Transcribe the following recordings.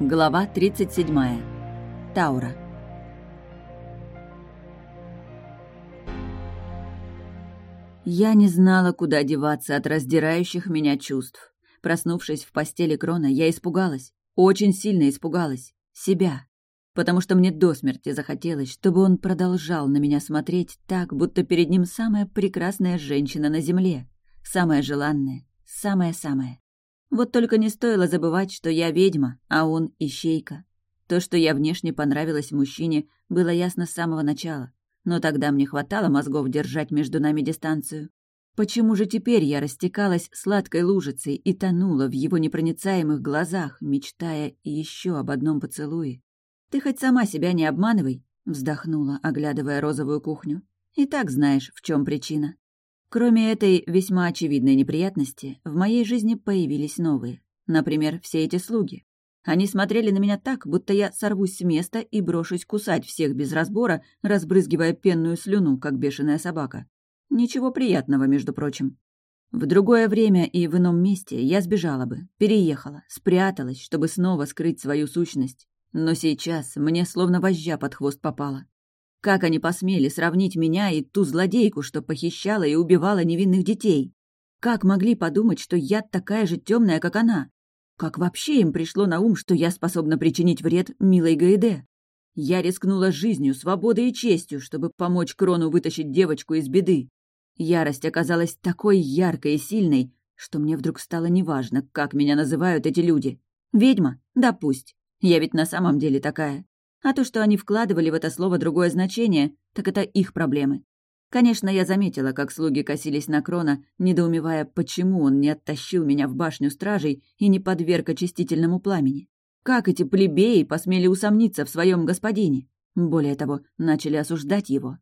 Глава 37. Таура. Я не знала, куда деваться от раздирающих меня чувств. Проснувшись в постели Крона, я испугалась. Очень сильно испугалась. Себя. Потому что мне до смерти захотелось, чтобы он продолжал на меня смотреть так, будто перед ним самая прекрасная женщина на земле. Самая желанная. Самая-самая. Вот только не стоило забывать, что я ведьма, а он — ищейка. То, что я внешне понравилась мужчине, было ясно с самого начала. Но тогда мне хватало мозгов держать между нами дистанцию. Почему же теперь я растекалась сладкой лужицей и тонула в его непроницаемых глазах, мечтая еще об одном поцелуе? «Ты хоть сама себя не обманывай», — вздохнула, оглядывая розовую кухню. «И так знаешь, в чем причина». Кроме этой весьма очевидной неприятности, в моей жизни появились новые. Например, все эти слуги. Они смотрели на меня так, будто я сорвусь с места и брошусь кусать всех без разбора, разбрызгивая пенную слюну, как бешеная собака. Ничего приятного, между прочим. В другое время и в ином месте я сбежала бы, переехала, спряталась, чтобы снова скрыть свою сущность. Но сейчас мне словно вожжа под хвост попала. Как они посмели сравнить меня и ту злодейку, что похищала и убивала невинных детей? Как могли подумать, что я такая же темная, как она? Как вообще им пришло на ум, что я способна причинить вред милой Гаэде? Я рискнула жизнью, свободой и честью, чтобы помочь Крону вытащить девочку из беды. Ярость оказалась такой яркой и сильной, что мне вдруг стало неважно, как меня называют эти люди. Ведьма? Да пусть. Я ведь на самом деле такая. А то, что они вкладывали в это слово другое значение, так это их проблемы. Конечно, я заметила, как слуги косились на Крона, недоумевая, почему он не оттащил меня в башню стражей и не подверг очистительному пламени. Как эти плебеи посмели усомниться в своем господине? Более того, начали осуждать его.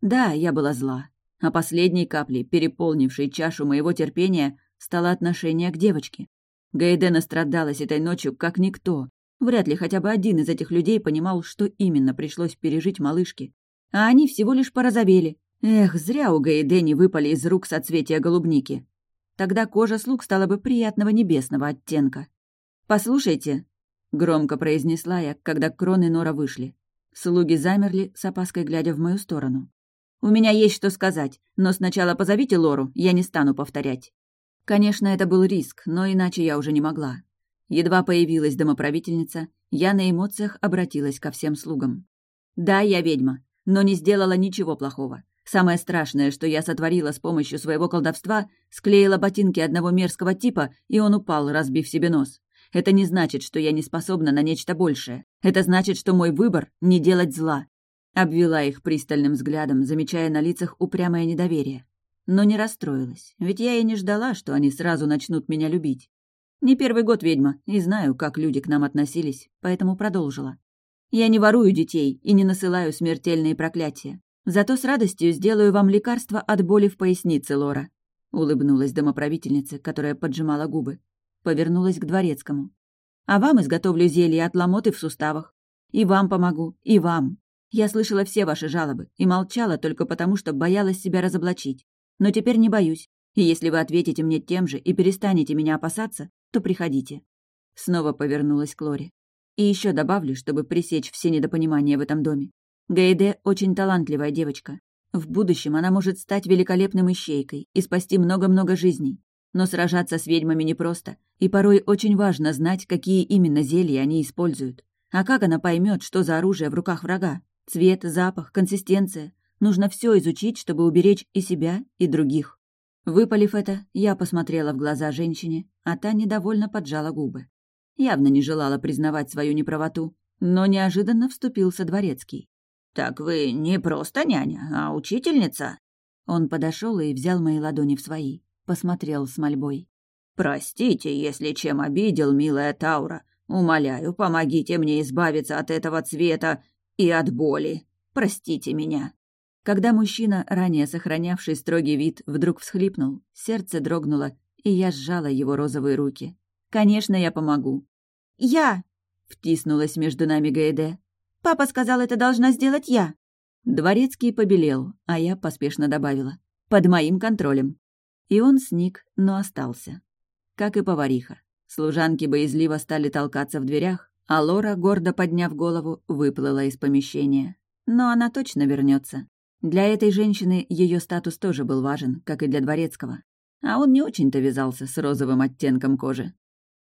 Да, я была зла. А последней каплей, переполнившей чашу моего терпения, стало отношение к девочке. Гайдена страдалась этой ночью как никто, Вряд ли хотя бы один из этих людей понимал, что именно пришлось пережить малышке. А они всего лишь порозовели. Эх, зря у Гаэдени выпали из рук соцветия голубники. Тогда кожа слуг стала бы приятного небесного оттенка. «Послушайте», — громко произнесла я, когда кроны Нора вышли. Слуги замерли, с опаской глядя в мою сторону. «У меня есть что сказать, но сначала позовите Лору, я не стану повторять». Конечно, это был риск, но иначе я уже не могла. Едва появилась домоправительница, я на эмоциях обратилась ко всем слугам. «Да, я ведьма, но не сделала ничего плохого. Самое страшное, что я сотворила с помощью своего колдовства, склеила ботинки одного мерзкого типа, и он упал, разбив себе нос. Это не значит, что я не способна на нечто большее. Это значит, что мой выбор — не делать зла». Обвела их пристальным взглядом, замечая на лицах упрямое недоверие. Но не расстроилась, ведь я и не ждала, что они сразу начнут меня любить. Не первый год ведьма, и знаю, как люди к нам относились, поэтому продолжила. Я не ворую детей и не насылаю смертельные проклятия. Зато с радостью сделаю вам лекарство от боли в пояснице, Лора. Улыбнулась домоправительница, которая поджимала губы. Повернулась к дворецкому. А вам изготовлю зелье от ломоты в суставах. И вам помогу, и вам. Я слышала все ваши жалобы и молчала только потому, что боялась себя разоблачить. Но теперь не боюсь. И если вы ответите мне тем же и перестанете меня опасаться, то приходите». Снова повернулась к Лоре. «И еще добавлю, чтобы пресечь все недопонимания в этом доме. Гайде очень талантливая девочка. В будущем она может стать великолепным ищейкой и спасти много-много жизней. Но сражаться с ведьмами непросто, и порой очень важно знать, какие именно зелья они используют. А как она поймет, что за оружие в руках врага? Цвет, запах, консистенция. Нужно все изучить, чтобы уберечь и себя, и других. Выпалив это, я посмотрела в глаза женщине, а та недовольно поджала губы. Явно не желала признавать свою неправоту, но неожиданно вступился дворецкий. «Так вы не просто няня, а учительница?» Он подошел и взял мои ладони в свои, посмотрел с мольбой. «Простите, если чем обидел, милая Таура. Умоляю, помогите мне избавиться от этого цвета и от боли. Простите меня». Когда мужчина, ранее сохранявший строгий вид, вдруг всхлипнул, сердце дрогнуло, и я сжала его розовые руки. «Конечно, я помогу». «Я!» — втиснулась между нами Гайде. «Папа сказал, это должна сделать я». Дворецкий побелел, а я поспешно добавила. «Под моим контролем». И он сник, но остался. Как и повариха. Служанки боязливо стали толкаться в дверях, А Лора, гордо подняв голову, выплыла из помещения. Но она точно вернется. Для этой женщины ее статус тоже был важен, как и для дворецкого. А он не очень-то вязался с розовым оттенком кожи.